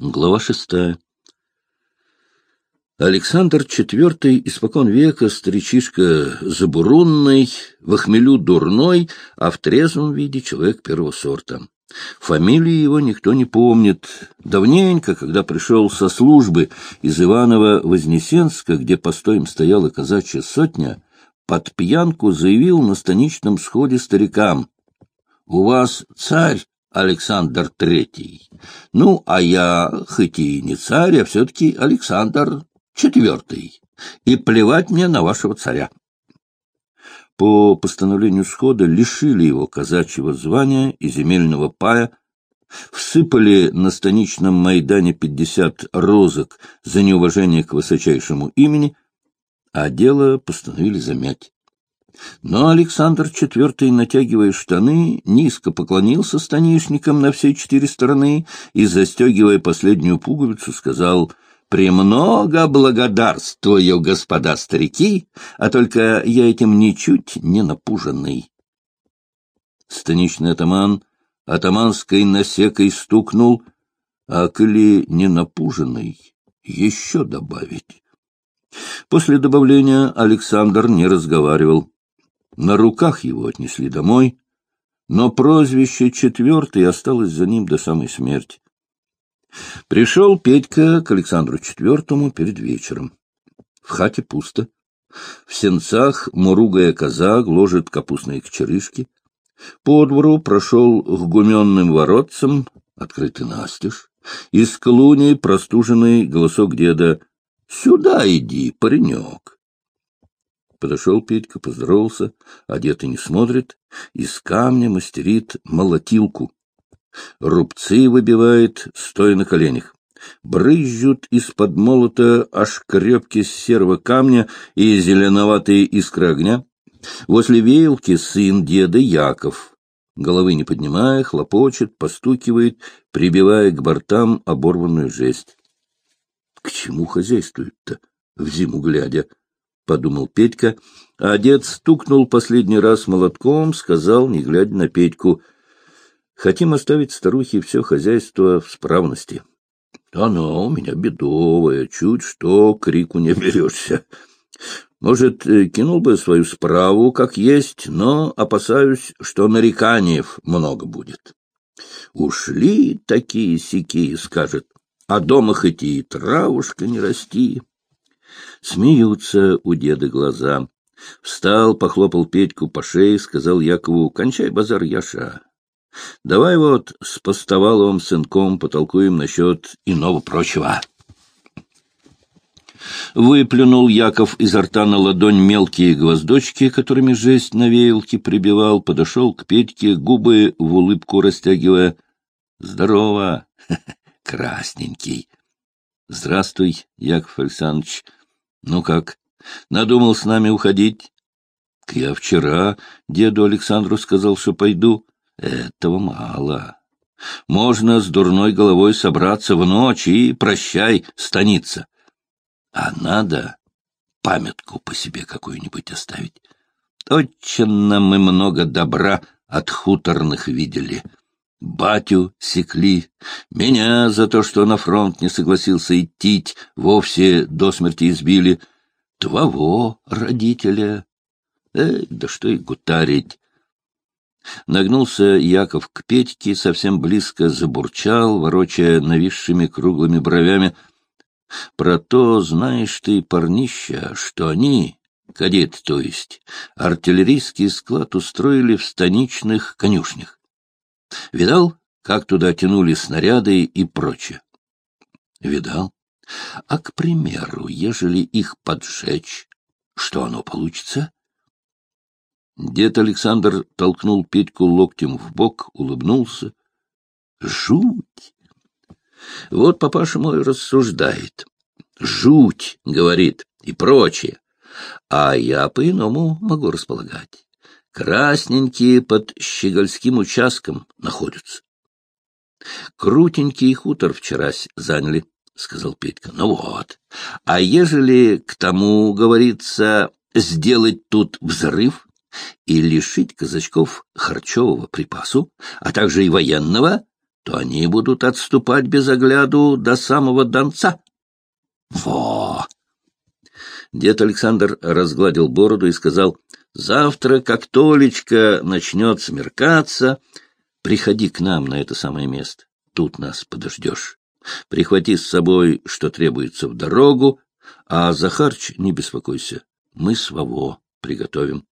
Глава шестая. Александр IV испокон века старичишка забурунный, в охмелю дурной, а в трезвом виде человек первого сорта. Фамилии его никто не помнит. Давненько, когда пришел со службы из Иваново-Вознесенска, где постоем стояла казачья сотня, под пьянку заявил на станичном сходе старикам. — У вас царь Александр Третий. Ну, а я, хоть и не царь, а все-таки Александр Четвертый. И плевать мне на вашего царя. По постановлению схода лишили его казачьего звания и земельного пая, всыпали на станичном Майдане пятьдесят розок за неуважение к высочайшему имени, а дело постановили замять. Но Александр IV, натягивая штаны, низко поклонился станишникам на все четыре стороны и, застегивая последнюю пуговицу, сказал «Премного благодарствую, господа старики, а только я этим ничуть не напуженный». Станичный атаман атаманской насекой стукнул, а коли не напуженный, еще добавить. После добавления Александр не разговаривал. На руках его отнесли домой, но прозвище «четвертый» осталось за ним до самой смерти. Пришел Петька к Александру Четвертому перед вечером. В хате пусто. В сенцах муругая коза гложет капустные кочерышки. По двору прошел к гуменным воротцам, открытый настежь. Из клуни простуженный голосок деда «Сюда иди, паренек!» Подошел Петька, поздоровался, одетый не смотрит, из камня мастерит молотилку. Рубцы выбивает, стоя на коленях. Брызжут из-под молота ошкребки с серого камня и зеленоватые искры огня. Возле веялки сын деда Яков. Головы не поднимая, хлопочет, постукивает, прибивая к бортам оборванную жесть. К чему хозяйствует-то, в зиму глядя? Подумал Петька, а дед стукнул последний раз молотком, сказал, не глядя на Петьку, «Хотим оставить старухе все хозяйство в справности». «Оно у меня бедовое, чуть что крику не берешься. Может, э, кинул бы свою справу, как есть, но опасаюсь, что нареканиев много будет. Ушли такие-сякие, скажет, а дома хоть и травушка не расти». Смеются у деда глаза. Встал, похлопал Петьку по шее, сказал Якову, «Кончай базар, Яша. Давай вот с Постоваловым сынком потолкуем насчет иного прочего». Выплюнул Яков изо рта на ладонь мелкие гвоздочки, которыми жесть на веялке прибивал, подошел к Петьке, губы в улыбку растягивая. «Здорово, красненький!» «Здравствуй, Яков Александрович!» Ну как, надумал с нами уходить? Я вчера деду Александру сказал, что пойду. Этого мало. Можно с дурной головой собраться в ночь и прощай, станица. А надо памятку по себе какую-нибудь оставить. Очень мы много добра от хуторных видели. Батю секли, меня за то, что на фронт не согласился идти, вовсе до смерти избили. Твоего родителя. Эй, да что и гутарить. Нагнулся Яков к Петьке, совсем близко забурчал, ворочая нависшими круглыми бровями. Про то знаешь ты, парнища, что они, кадет то есть, артиллерийский склад устроили в станичных конюшнях. Видал, как туда тянули снаряды и прочее? Видал. А, к примеру, ежели их поджечь, что оно получится? Дед Александр толкнул Петьку локтем в бок, улыбнулся. Жуть! Вот папаша мой рассуждает. Жуть, говорит, и прочее. А я по-иному могу располагать красненькие под щегольским участком находятся. Крутенький хутор вчерась заняли, — сказал Петька. Ну вот. А ежели к тому, говорится, сделать тут взрыв и лишить казачков харчевого припасу, а также и военного, то они будут отступать без огляду до самого Донца. Во! Дед Александр разгладил бороду и сказал, «Завтра, как Толечка начнет смеркаться, приходи к нам на это самое место. Тут нас подождешь. Прихвати с собой, что требуется в дорогу, а за харч не беспокойся, мы с Ваво приготовим».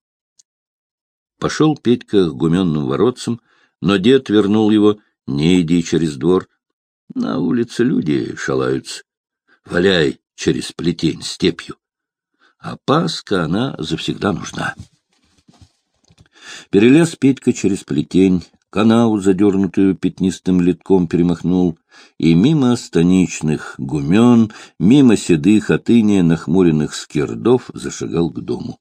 Пошел Петька к гуменным воротцам, но дед вернул его, не иди через двор. На улице люди шалаются. Валяй через плетень степью а Паска, она завсегда нужна. Перелез Петька через плетень, канаву, задернутую пятнистым литком, перемахнул, и мимо станичных гумен, мимо седых от иния нахмуренных скирдов зашагал к дому.